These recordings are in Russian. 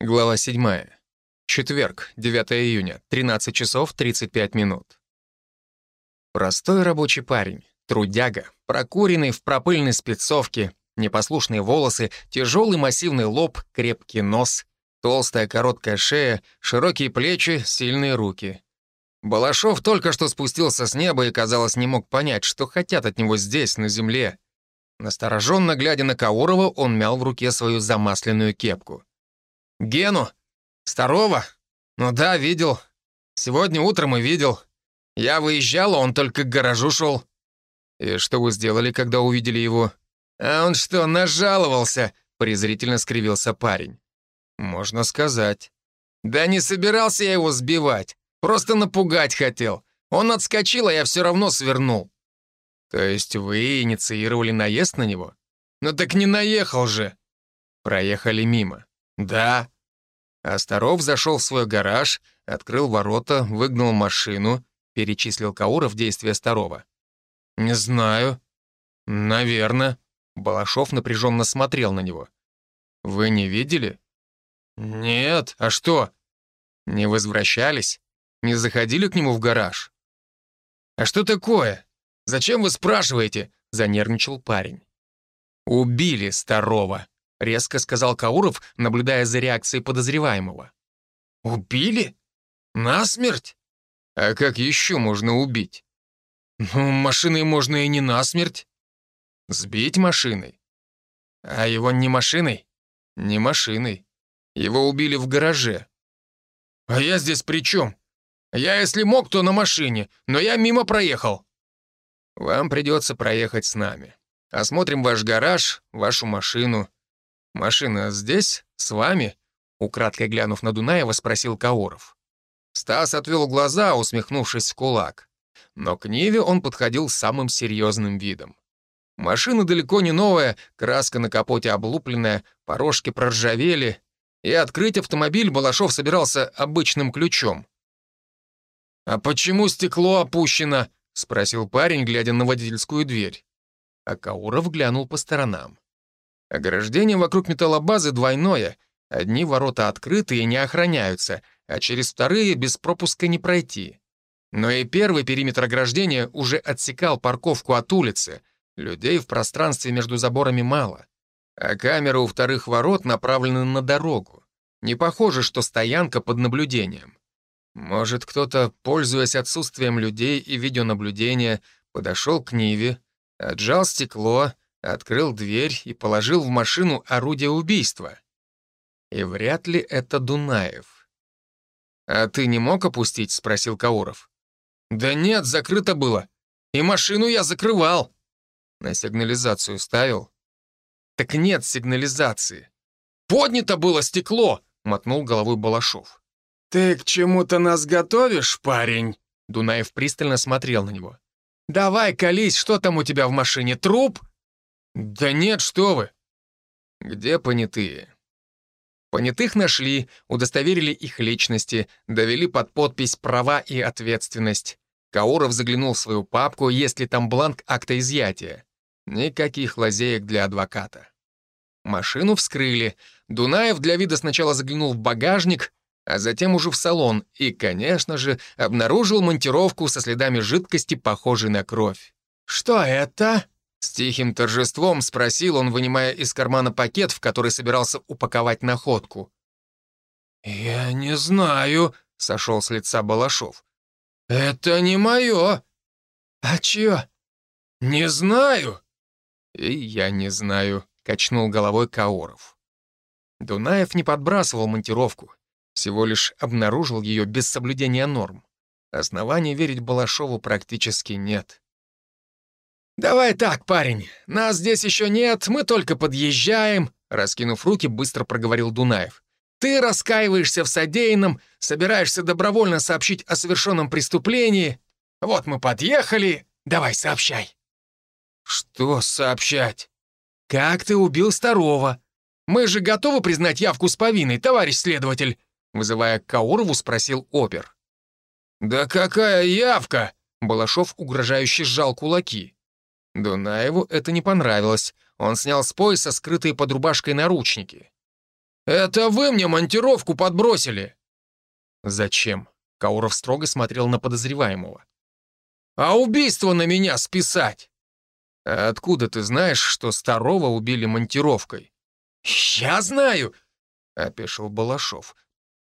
Глава 7. Четверг, 9 июня, 13 часов 35 минут. Простой рабочий парень, трудяга, прокуренный в пропыльной спецовке, непослушные волосы, тяжелый массивный лоб, крепкий нос, толстая короткая шея, широкие плечи, сильные руки. Балашов только что спустился с неба и, казалось, не мог понять, что хотят от него здесь, на земле. Настороженно глядя на Каурова, он мял в руке свою замасленную кепку. «Гену? Старого? Ну да, видел. Сегодня утром и видел. Я выезжал, а он только к гаражу шел». «И что вы сделали, когда увидели его?» «А он что, нажаловался?» — презрительно скривился парень. «Можно сказать». «Да не собирался я его сбивать. Просто напугать хотел. Он отскочил, а я все равно свернул». «То есть вы инициировали наезд на него?» «Ну так не наехал же». Проехали мимо. «Да». Осторов зашел в свой гараж, открыл ворота, выгнал машину, перечислил Кауров действия Старова. «Не знаю. Наверное». Балашов напряженно смотрел на него. «Вы не видели?» «Нет. А что?» «Не возвращались? Не заходили к нему в гараж?» «А что такое? Зачем вы спрашиваете?» — занервничал парень. «Убили Старова», — резко сказал Кауров, наблюдая за реакцией подозреваемого. «Убили? Насмерть? А как еще можно убить? Ну, машиной можно и не насмерть. Сбить машиной. А его не машиной? Не машиной. Его убили в гараже. А я здесь при чем? Я, если мог, то на машине, но я мимо проехал. Вам придется проехать с нами. Осмотрим ваш гараж, вашу машину. «Машина здесь? С вами?» Украдкой глянув на Дунаева, спросил Кауров. Стас отвел глаза, усмехнувшись в кулак. Но к Ниве он подходил самым серьезным видом. Машина далеко не новая, краска на капоте облупленная, порожки проржавели, и открыть автомобиль Балашов собирался обычным ключом. «А почему стекло опущено?» — спросил парень, глядя на водительскую дверь. А Кауров глянул по сторонам. Ограждение вокруг металлобазы двойное. Одни ворота открыты и не охраняются, а через вторые без пропуска не пройти. Но и первый периметр ограждения уже отсекал парковку от улицы. Людей в пространстве между заборами мало. А камеры у вторых ворот направлены на дорогу. Не похоже, что стоянка под наблюдением. Может, кто-то, пользуясь отсутствием людей и видеонаблюдения, подошел к Ниве, отжал стекло, открыл дверь и положил в машину орудие убийства. И вряд ли это Дунаев. «А ты не мог опустить?» — спросил Кауров. «Да нет, закрыто было. И машину я закрывал». «На сигнализацию ставил?» «Так нет сигнализации». «Поднято было стекло!» — мотнул головой Балашов. «Ты к чему-то нас готовишь, парень?» Дунаев пристально смотрел на него. «Давай, колись, что там у тебя в машине, труп?» «Да нет, что вы!» «Где понятые?» Понятых нашли, удостоверили их личности, довели под подпись «Права и ответственность». Кауров заглянул в свою папку, есть ли там бланк акта изъятия. Никаких лазеек для адвоката. Машину вскрыли. Дунаев для вида сначала заглянул в багажник, а затем уже в салон и, конечно же, обнаружил монтировку со следами жидкости, похожей на кровь. «Что это?» С тихим торжеством спросил он, вынимая из кармана пакет, в который собирался упаковать находку. «Я не знаю», — сошел с лица Балашов. «Это не мое». «А чье?» «Не знаю». «И я не знаю», — качнул головой Каоров. Дунаев не подбрасывал монтировку, всего лишь обнаружил ее без соблюдения норм. Оснований верить Балашову практически нет. «Давай так, парень, нас здесь еще нет, мы только подъезжаем», раскинув руки, быстро проговорил Дунаев. «Ты раскаиваешься в содеянном, собираешься добровольно сообщить о совершенном преступлении. Вот мы подъехали, давай сообщай». «Что сообщать?» «Как ты убил Старого? Мы же готовы признать явку с повинной, товарищ следователь?» Вызывая Каурову, спросил опер. «Да какая явка?» Балашов угрожающе сжал кулаки. Дунаеву это не понравилось. Он снял с пояса скрытые под рубашкой наручники. «Это вы мне монтировку подбросили!» «Зачем?» — Кауров строго смотрел на подозреваемого. «А убийство на меня списать!» «А откуда ты знаешь, что Старого убили монтировкой?» «Я знаю!» — опешил Балашов.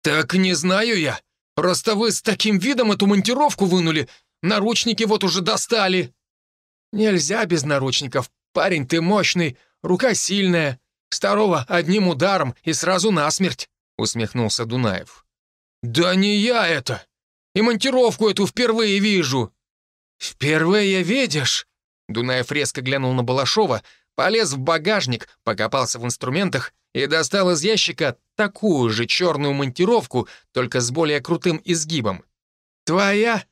«Так не знаю я. Просто вы с таким видом эту монтировку вынули. Наручники вот уже достали». «Нельзя без наручников. Парень, ты мощный, рука сильная. Старого одним ударом и сразу насмерть», — усмехнулся Дунаев. «Да не я это! И монтировку эту впервые вижу!» «Впервые видишь?» Дунаев резко глянул на Балашова, полез в багажник, покопался в инструментах и достал из ящика такую же черную монтировку, только с более крутым изгибом. «Твоя?»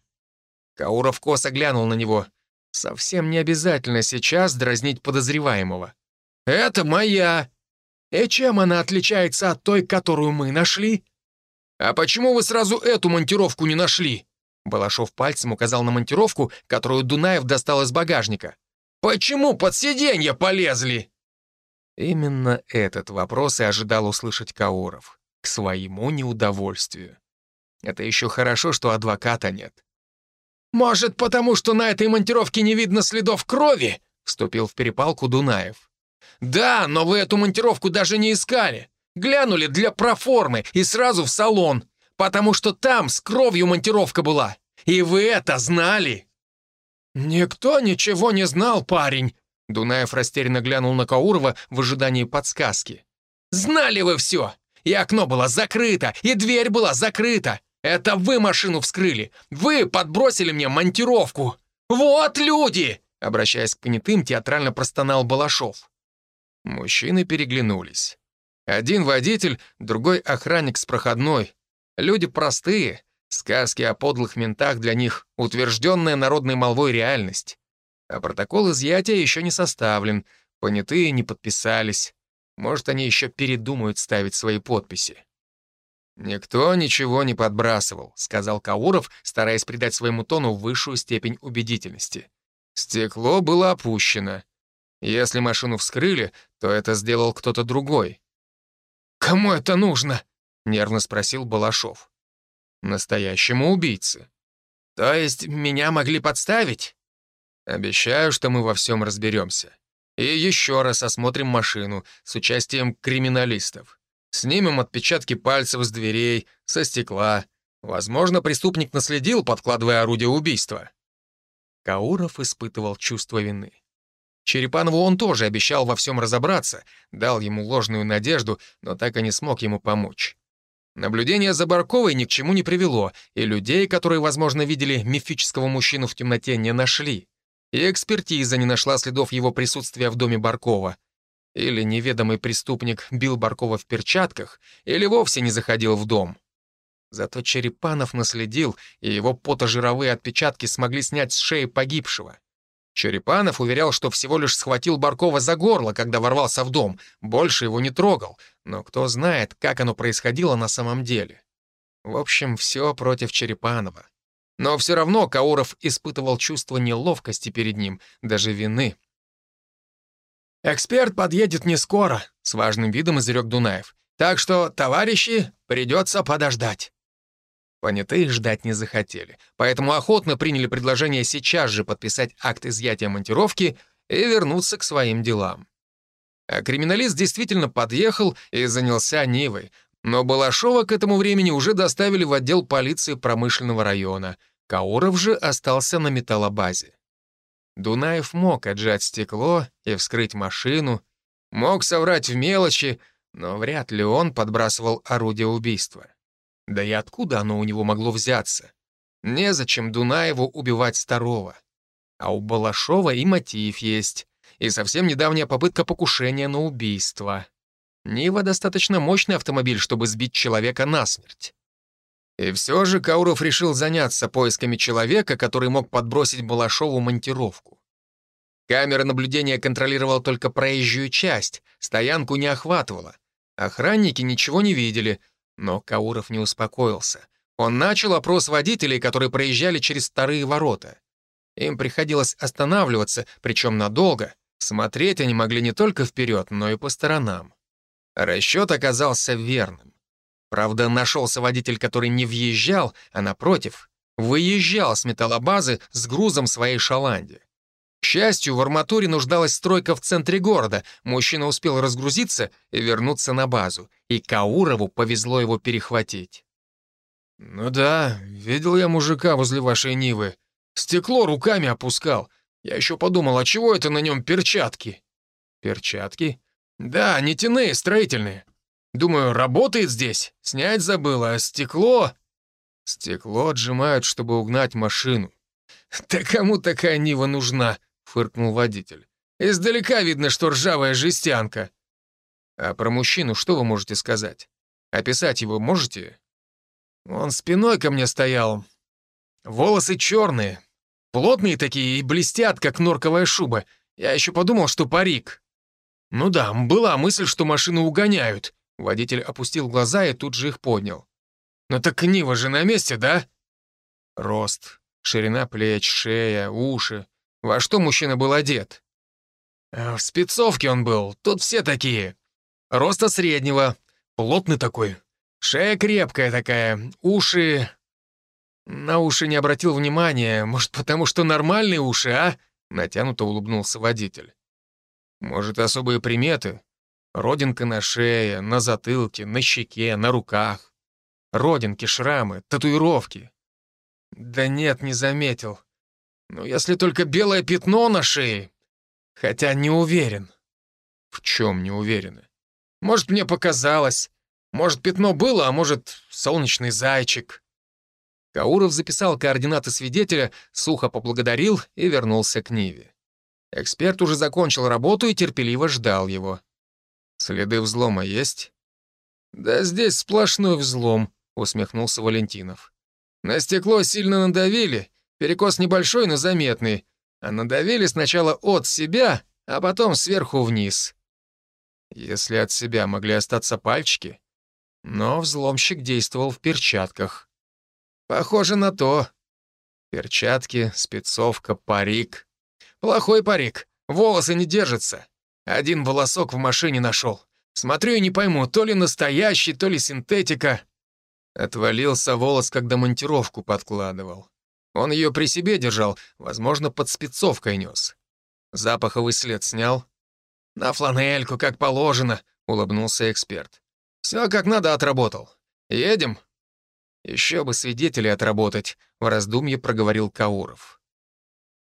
Кауров косо глянул на него. Совсем не обязательно сейчас дразнить подозреваемого. «Это моя!» «И чем она отличается от той, которую мы нашли?» «А почему вы сразу эту монтировку не нашли?» Балашов пальцем указал на монтировку, которую Дунаев достал из багажника. «Почему под сиденье полезли?» Именно этот вопрос и ожидал услышать Кауров. К своему неудовольствию. Это еще хорошо, что адвоката нет. «Может, потому что на этой монтировке не видно следов крови?» — вступил в перепалку Дунаев. «Да, но вы эту монтировку даже не искали. Глянули для проформы и сразу в салон, потому что там с кровью монтировка была. И вы это знали!» «Никто ничего не знал, парень!» Дунаев растерянно глянул на Каурова в ожидании подсказки. «Знали вы все! И окно было закрыто, и дверь была закрыта! Это вы машину вскрыли! Вы подбросили мне монтировку! Вот люди!» Обращаясь к понятым, театрально простонал Балашов. Мужчины переглянулись. Один водитель, другой охранник с проходной. Люди простые, сказки о подлых ментах для них — утвержденная народной молвой реальность. А протокол изъятия еще не составлен, понятые не подписались. Может, они еще передумают ставить свои подписи. «Никто ничего не подбрасывал», — сказал Кауров, стараясь придать своему тону высшую степень убедительности. «Стекло было опущено. Если машину вскрыли, то это сделал кто-то другой. «Кому это нужно?» — нервно спросил Балашов. «Настоящему убийце». «То есть меня могли подставить?» «Обещаю, что мы во всем разберемся. И еще раз осмотрим машину с участием криминалистов. Снимем отпечатки пальцев с дверей, со стекла. Возможно, преступник наследил, подкладывая орудие убийства». Кауров испытывал чувство вины. Черепанову он тоже обещал во всем разобраться, дал ему ложную надежду, но так и не смог ему помочь. Наблюдение за Барковой ни к чему не привело, и людей, которые, возможно, видели мифического мужчину в темноте, не нашли. И экспертиза не нашла следов его присутствия в доме Баркова. Или неведомый преступник бил Баркова в перчатках, или вовсе не заходил в дом. Зато Черепанов наследил, и его потожировые отпечатки смогли снять с шеи погибшего. Черепанов уверял, что всего лишь схватил Баркова за горло, когда ворвался в дом, больше его не трогал, но кто знает, как оно происходило на самом деле. В общем, все против Черепанова. Но все равно Кауров испытывал чувство неловкости перед ним, даже вины. «Эксперт подъедет не скоро», — с важным видом изрек Дунаев. «Так что, товарищи, придется подождать». Понятые ждать не захотели, поэтому охотно приняли предложение сейчас же подписать акт изъятия монтировки и вернуться к своим делам. А криминалист действительно подъехал и занялся Нивой, но Балашова к этому времени уже доставили в отдел полиции промышленного района. Кауров же остался на металлобазе. Дунаев мог отжать стекло и вскрыть машину, мог соврать в мелочи, но вряд ли он подбрасывал орудие убийства. Да и откуда оно у него могло взяться? Незачем Дунаеву убивать Старого. А у Балашова и мотив есть, и совсем недавняя попытка покушения на убийство. Нива достаточно мощный автомобиль, чтобы сбить человека насмерть. И все же Кауров решил заняться поисками человека, который мог подбросить Балашову монтировку. Камера наблюдения контролировала только проезжую часть, стоянку не охватывала. Охранники ничего не видели — но Кауров не успокоился. Он начал опрос водителей, которые проезжали через вторые ворота. Им приходилось останавливаться, причем надолго. Смотреть они могли не только вперед, но и по сторонам. Расчет оказался верным. Правда, нашелся водитель, который не въезжал, а напротив, выезжал с металлобазы с грузом своей шаланди. К счастью, в арматуре нуждалась стройка в центре города. Мужчина успел разгрузиться и вернуться на базу, и Каурову повезло его перехватить. «Ну да, видел я мужика возле вашей Нивы. Стекло руками опускал. Я еще подумал, а чего это на нем перчатки?» «Перчатки?» «Да, нитяные, строительные. Думаю, работает здесь. Снять забыла, а стекло...» «Стекло отжимают, чтобы угнать машину». «Да кому такая Нива нужна?» — фыркнул водитель. «Издалека видно, что ржавая жестянка». «А про мужчину что вы можете сказать? Описать его можете?» Он спиной ко мне стоял. Волосы черные, плотные такие и блестят, как норковая шуба. Я еще подумал, что парик. Ну да, была мысль, что машину угоняют. Водитель опустил глаза и тут же их поднял. «Ну так Нива же на месте, да?» Рост, ширина плеч, шея, уши. Во что мужчина был одет? «Э, в спецовке он был, тут все такие. Роста среднего, плотный такой, Шея крепкая такая, уши... На уши не обратил внимания, может, потому что нормальные уши, а? Натянуто улыбнулся водитель. Может, особые приметы? Родинка на шее, на затылке, на щеке, на руках. Родинки, шрамы, татуировки. Да нет, не заметил. Ну, если только белое пятно на шее. Хотя не уверен. В чем не уверены? Может, мне показалось. Может, пятно было, а может, солнечный зайчик». Кауров записал координаты свидетеля, сухо поблагодарил и вернулся к Ниве. Эксперт уже закончил работу и терпеливо ждал его. «Следы взлома есть?» «Да здесь сплошной взлом», — усмехнулся Валентинов. «На стекло сильно надавили, перекос небольшой, но заметный, а надавили сначала от себя, а потом сверху вниз». «Если от себя могли остаться пальчики, но взломщик действовал в перчатках. Похоже на то. Перчатки, спецовка, парик. Плохой парик. Волосы не держатся. Один волосок в машине нашел. Смотрю и не пойму, то ли настоящий, то ли синтетика. Отвалился волос, когда монтировку подкладывал. Он ее при себе держал, возможно, под спецовкой нес. Запаховый след снял. «На фланельку, как положено», — улыбнулся эксперт. Все как надо отработал. Едем?» «Еще бы свидетелей отработать», — в раздумье проговорил Кауров.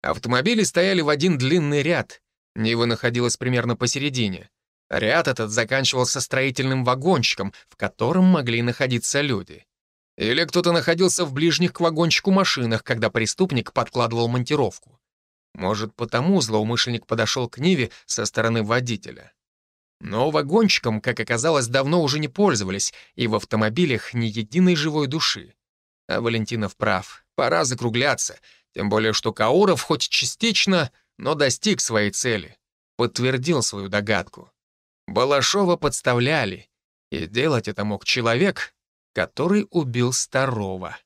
Автомобили стояли в один длинный ряд. Нива находилась примерно посередине. Ряд этот заканчивался строительным вагончиком, в котором могли находиться люди. Или кто-то находился в ближних к вагончику машинах, когда преступник подкладывал монтировку. Может, потому злоумышленник подошел к Ниве со стороны водителя. Но вагончиком, как оказалось, давно уже не пользовались, и в автомобилях ни единой живой души. А Валентинов прав, пора закругляться, тем более что Кауров хоть частично, но достиг своей цели, подтвердил свою догадку. Балашова подставляли, и делать это мог человек, который убил Старова.